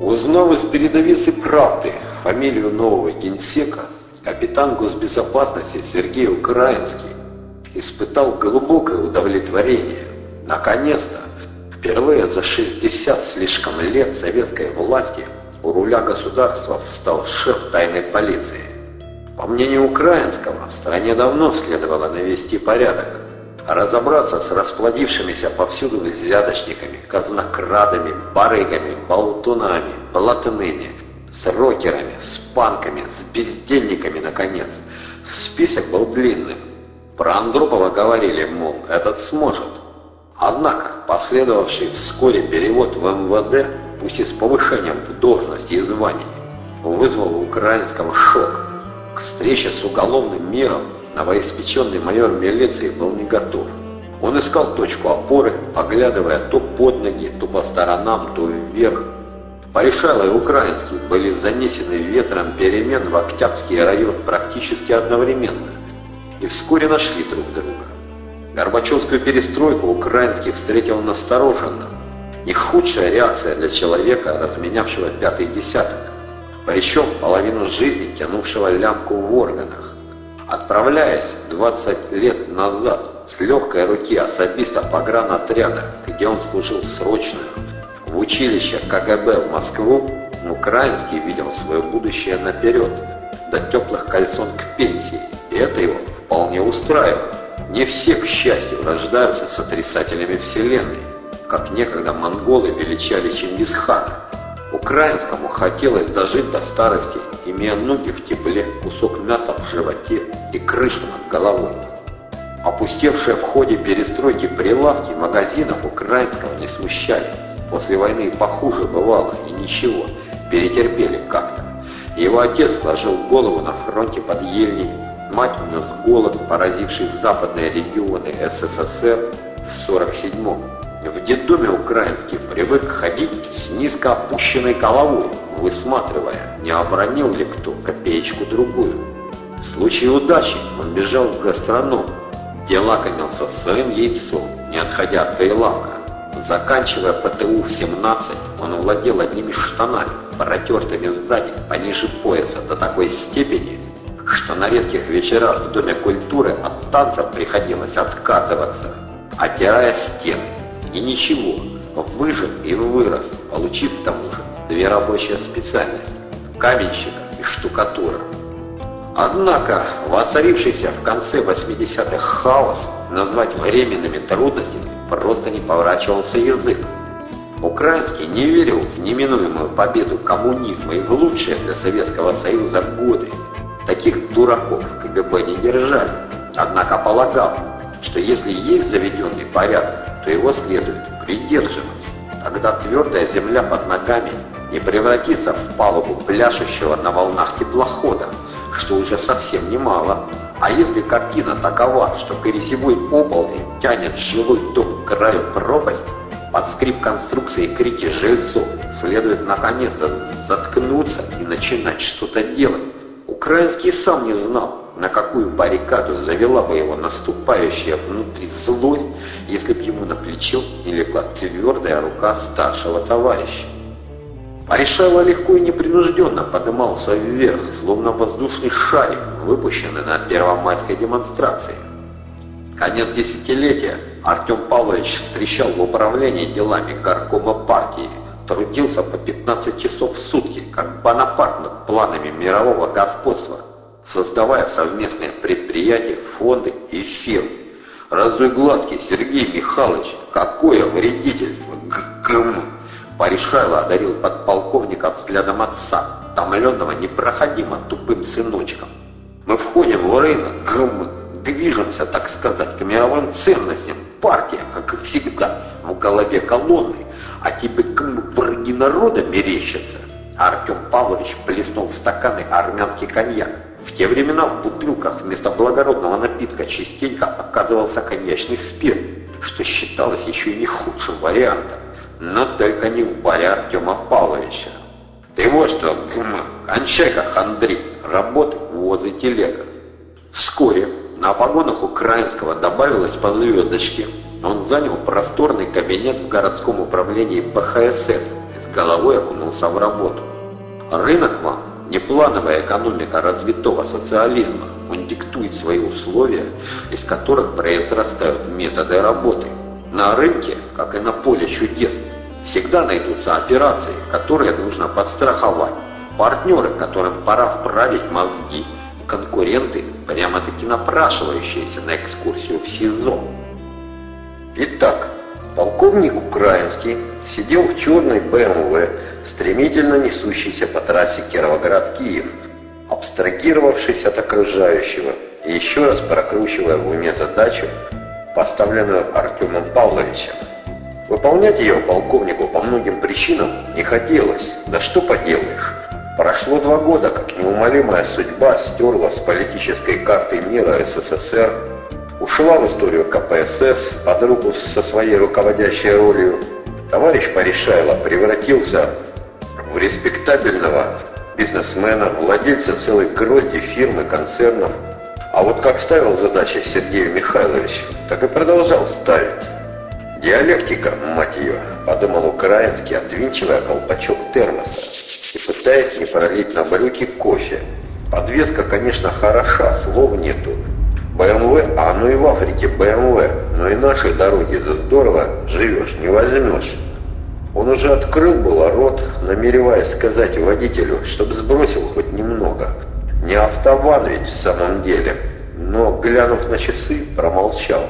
Узнав из передовицы «Правды» фамилию нового генсека, капитан госбезопасности Сергей Украинский испытал глубокое удовлетворение. Наконец-то, впервые за 60 слишком лет советской власти у руля государства встал шеф тайной полиции. По мнению Украинского, в стране давно следовало навести порядок, разобраться с расплодившимися повсюду взяточниками, казнокрадами, барыгами, болтунами, блатными, с рокерами, с панками, с бездельниками, наконец. Список был длинным. Про Андропова говорили, мол, этот сможет. Однако последовавший вскоре перевод в МВД, пусть и с повышением в должности и звании, вызвал у украинского шок. К встрече с уголовным миром новоиспеченный майор милиции был не готов. Он искал точку опоры, поглядывая то под ноги, то по сторонам, то вверх. Порешало и Украинский были занесены ветром перемен в Октябрьский район практически одновременно и вскоре нашли друг друга. Горбачевскую перестройку Украинский встретил настороженно. Не худшая реакция для человека, разменявшего пятый десяток, причем половину жизни тянувшего лямку в органах. Отправляясь 20 лет назад с легкой руки особиста погранотряда, где он служил срочную, в училище КГБ в Москву, Украинский видел свое будущее наперед, до теплых кольцон к пенсии, и это его вполне устраивало. Не все, к счастью, рождаются с отрицателями Вселенной, как некогда монголы величали Чингисхана. Украинскому хотелось дожить до старости, имея ноги в тепле, кусок мяса в животе и крышу над головой. Опустевшие в ходе перестройки прилавки магазинов украинского не смущали. После войны похуже бывало, и ничего, перетерпели как-то. Его отец сложил голову на фронте под Ельней, мать унес голод, поразивший западные регионы СССР в 47-м. В детдоме украинский привык ходить с низко опущенной головой, высматривая, не обронил ли кто копеечку-другую. В случае удачи он бежал в гастроном, где лакомился своим яйцом, не отходя от прилавка. Заканчивая ПТУ в 17, он владел одними штанами, протертыми сзади, пониже пояса, до такой степени, что на редких вечерах в Доме культуры от танцев приходилось отказываться, отирая стены. И ничего, выжил и вырос, получив к тому же две рабочие специальности – каменщика и штукатура. Однако воцарившийся в конце 80-х хаос назвать временными трудностями просто не поворачивался язык. Украинский не верил в неминуемую победу коммунизма и в лучшие для Советского Союза годы. Таких дураков в КГБ не держали. Однако полагал, что если есть заведенный порядок, то его следует придерживаться. Тогда твердая земля под ногами не превратится в палубу пляшущего на волнах теплохода, что уже совсем немало. А если картина такова, что корезевой оползень тянет жилой дом к краю пропасти, под скрип конструкции крики жильцов следует наконец-то заткнуться и начинать что-то делать. Украинский сам не знал, на какую баррикаду завела бы его наступающая внутри злость, если б ему на плечо не легла твердая рука старшего товарища. Порешало легко и непринужденно подымался вверх, словно воздушный шарик, выпущенный на первомайской демонстрации. Конец десятилетия Артем Павлович встречал в управлении делами горкома партии, трудился по 15 часов в сутки, как Бонапарт над планами мирового господства, создавая совместные предприятия, фонды и фирмы. Разуй глазки, Сергей Михайлович, какое вредительство! Гм! Порешайло одарил подполковника взглядом отца, томленного непроходимо тупым сыночком. Мы входим в рынок, гм, движемся, так сказать, к мировым ценностям. Партия, как и всегда, в голове колонны, а тебе гм, враги народа мерещатся. Артем Павлович плеснул в стаканы армянский коньяк. В те времена в бутылках вместо благородного напитка частенько оказывался коньячный спирт, что считалось еще и не худшим вариантом. Но только не в баре Артема Павловича. Ты вот что, гм, кончай-ка хандрить, работай возле телега. Вскоре на погонах украинского добавилось по звездочке. Он занял просторный кабинет в городском управлении БХСС с головой окунулся в работу. Рынок вам не плановая экономика развитого социализма. Он диктует свои условия, из которых произрастают методы работы. На рынке, как и на поле чудес, всегда найдутся операции, которые нужно подстраховать, партнеры, которым пора вправить мозги, конкуренты, прямо-таки напрашивающиеся на экскурсию в СИЗО. Итак, полковник Украинский сидел в черной БМВ, стремительно несущейся по трассе Кировоград-Киев, абстрагировавшись от окружающего и еще раз прокручивая в уме задачу, поставленную Артемом Павловичем. Выполнять ее полковнику по многим причинам не хотелось, да что поделаешь. Прошло два года, как неумолимая судьба стерла с политической карты мира СССР, ушла в историю КПСС под руку со своей руководящей ролью. Товарищ Порешайло превратился в респектабельного бизнесмена, владельца целой грозди фирм и концернов. А вот как ставил задачи Сергею Михайловичу, так и продолжал ставить. Диалектика, мать ее, подумал украинский, отвинчивая колпачок термоса и пытаясь не пролить на брюки кофе. Подвеска, конечно, хороша, слов нету. БМВ, а ну и в Африке БМВ, но и нашей дороги за здорово живешь, не возьмешь. Он уже открыл было рот, намереваясь сказать водителю, чтобы сбросил хоть немного. Не автован ведь в самом деле. Но, глянув на часы, промолчал.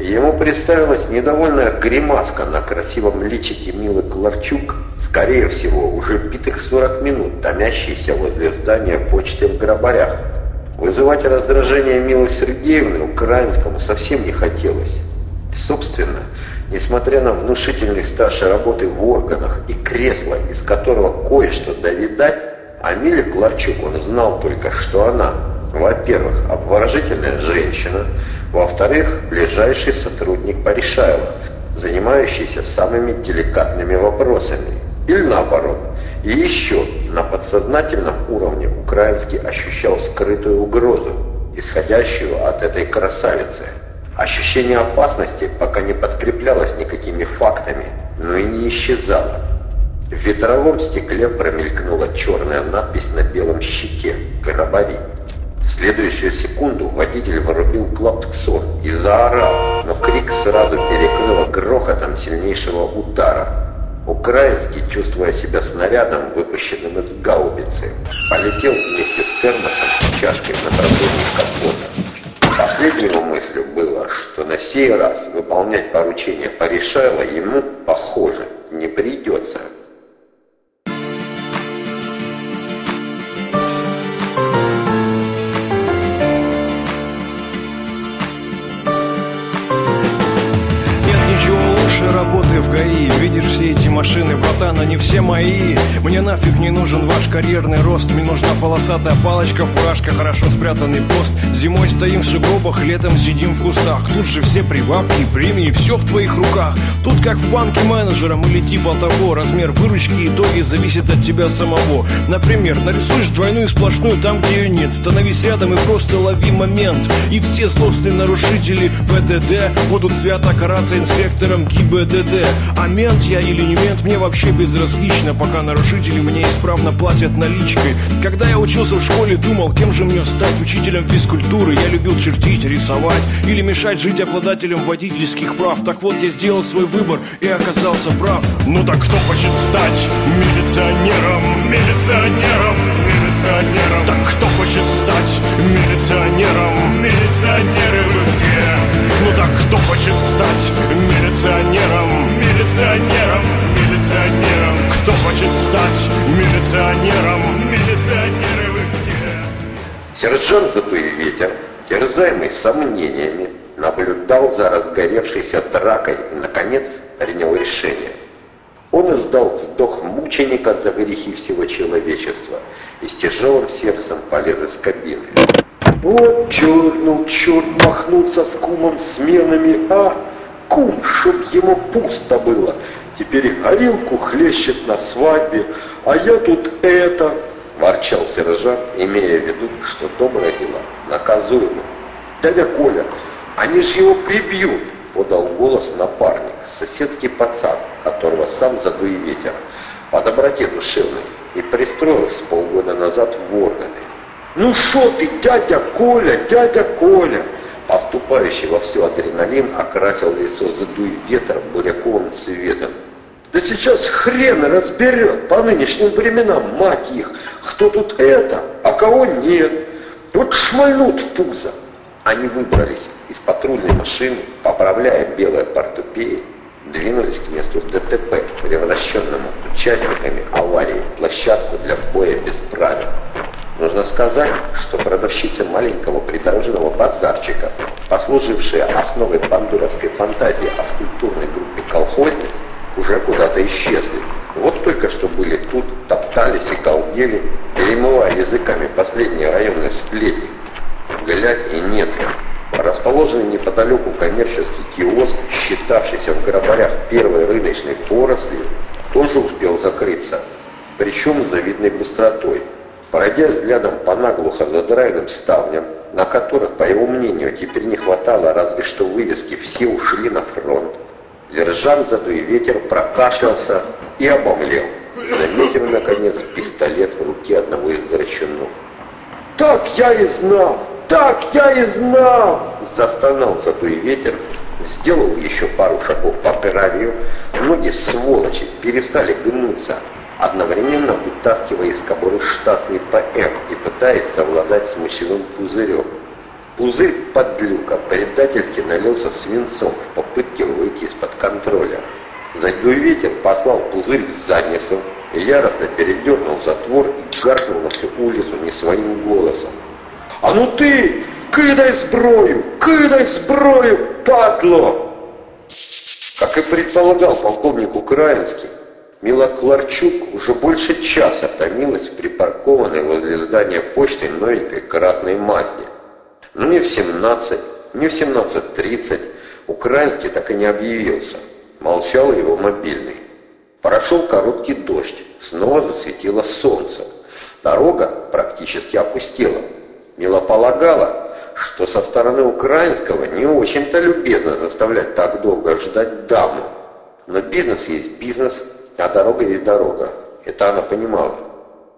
Ему представилась недовольная гримаска на красивом личике Милы Кларчук, скорее всего, уже битых 40 минут, томящийся возле здания почты в Грабарях. Вызывать раздражение Милы Сергеевны украинскому совсем не хотелось. Собственно, несмотря на внушительный стаж работы в органах и кресло, из которого кое-что довидать, о Миле Кларчук он знал только, что она, во-первых, обворожительная женщина, во-вторых, ближайший сотрудник Порешаева, занимающийся самыми деликатными вопросами, или наоборот. И еще на подсознательном уровне украинский ощущал скрытую угрозу, исходящую от этой красавицы – Ощущение опасности пока не подкреплялось никакими фактами, но и не исчезало. В ветровом стекле промелькнула черная надпись на белом щите «Гробари». В следующую секунду водитель вырубил клапксон и заорал, но крик сразу перекрыло грохотом сильнейшего удара. Украинский, чувствуя себя снарядом, выпущенным из гаубицы, полетел вместе с термосом с чашкой в направлении капота. Последней его мыслью было, что на сей раз выполнять поручение Порешайло ему, похоже, не придется. работы в ГАИ Видишь все эти машины, братан, они все мои. Мне нафиг не нужен ваш карьерный рост. Мне нужна полосатая палочка, фуражка, хорошо спрятанный пост. Зимой стоим в сугробах, летом сидим в кустах. Тут же все прибавки, премии, все в твоих руках. Тут как в банке менеджером или типа того. Размер выручки итоги зависит от тебя самого. Например, нарисуешь двойную сплошную там, где ее нет. Становись рядом и просто лови момент. И все злостные нарушители ПДД Будут свято караться инспектором ГИБДД. А мент я или не мне вообще безразлично Пока нарушители мне исправно платят наличкой. Когда я учился в школе, думал, кем же мне стать Учителем физкультуры, я любил чертить, рисовать Или мешать жить обладателем водительских прав. Так вот, я сделал свой выбор и оказался прав. Ну так кто хочет стать милиционером, милиционером, милиционером. Так кто хочет стать милиционером, милиционеры вы где? Ну так кто хочет стать милиционером, милиционером, милиционером? Кто хочет стать милиционером, милиционеры вы где? Сержант Ветер, терзаемый сомнениями, наблюдал за разгоревшейся дракой и, наконец, принял решение. Он издал вздох мученика за грехи всего человечества и с тяжелым сердцем полез из кабины. Вот чернул черт махнуться с кумом сменами, а кум, чтоб ему пусто было. Теперь горилку хлещет на свадьбе, а я тут это... Ворчал сержант, имея в виду, что доброе дело наказуемо. Дядя Коля, они же его прибьют, подал голос напарник, соседский пацан, которого сам задуй ветер. по доброте душевной и пристроился полгода назад в органы. «Ну что ты, дядя Коля, дядя Коля!» Поступающий во все адреналин окрасил лицо задуй ветер буряковым цветом. Да сейчас хрен разберет по нынешним временам, мать их, кто тут это, а кого нет. Вот шмальнут в пузо. Они выбрались из патрульной машины, поправляя белые портупеи, двинулись к месту ДТП, превращенному участниками аварии площадку для боя без правил. Нужно сказать, что продавщицы маленького придорожного базарчика, послужившие основой бандуровской фантазии о скульптурной группе колхозниц, уже куда-то исчезли. Вот только что были тут, топтались и колдели, перемывая языками последние районные сплетни. Глядь и нет. Расположенный неподалеку коммерческий киоск, считавшийся в Грабарях первой рыночной порослью, тоже успел закрыться, причем с завидной быстротой. Пройдя взглядом по наглухо задраенным ставням, на которых, по его мнению, теперь не хватало разве что вывески «Все ушли на фронт», Сержант задуй ветер прокашлялся и обомлел, заметив, наконец, пистолет в руке одного из драчунов. «Так я и знал! Так я и знал!» Застонал задуй ветер, сделал еще пару шагов по гравию, ноги сволочи перестали гнуться, одновременно вытаскивая из кобуры штатный ПМ и пытаясь совладать с мощевым пузырем. Пузырь подлюка предательски налился свинцом в попытке выйти из-под контроля. Задуй ветер послал пузырь к задницу и яростно передернул затвор и гаркнул на всю улицу не своим голосом. «А ну ты, кидай зброю, кидай зброю, падло!» Как и предполагал полковник Украинский, Мила Кларчук уже больше часа томилась припаркованной возле здания почты новенькой красной Мазде. Но ни в 17, ни в 17.30 Украинский так и не объявился. Молчал его мобильный. Прошел короткий дождь, снова засветило солнце. Дорога практически опустела. Мила полагала, что со стороны украинского не очень-то любезно заставлять так долго ждать даму. Но бизнес есть бизнес, а дорога есть дорога. Это она понимала.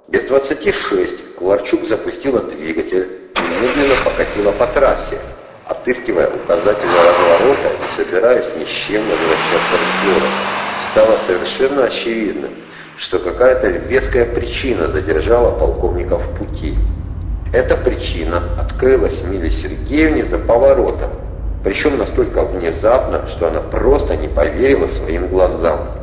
Без 26 Кларчук запустила двигатель, медленно покатила по трассе, отыскивая указательные разворота и собираясь ни с чем возвращаться в город. Стало совершенно очевидным, что какая-то веская причина задержала полковника в пути. Эта причина открылась Миле Сергеевне за поворотом, причем настолько внезапно, что она просто не поверила своим глазам.